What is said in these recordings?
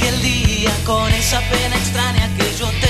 aquel día con esa pena extraña que yo te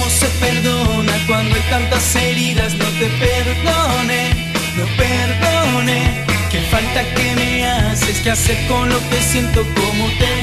cómo se perdona cuando hay tantas heridas. No te perdone, no perdone. Qué falta que me haces, qué hacer con lo que siento, cómo te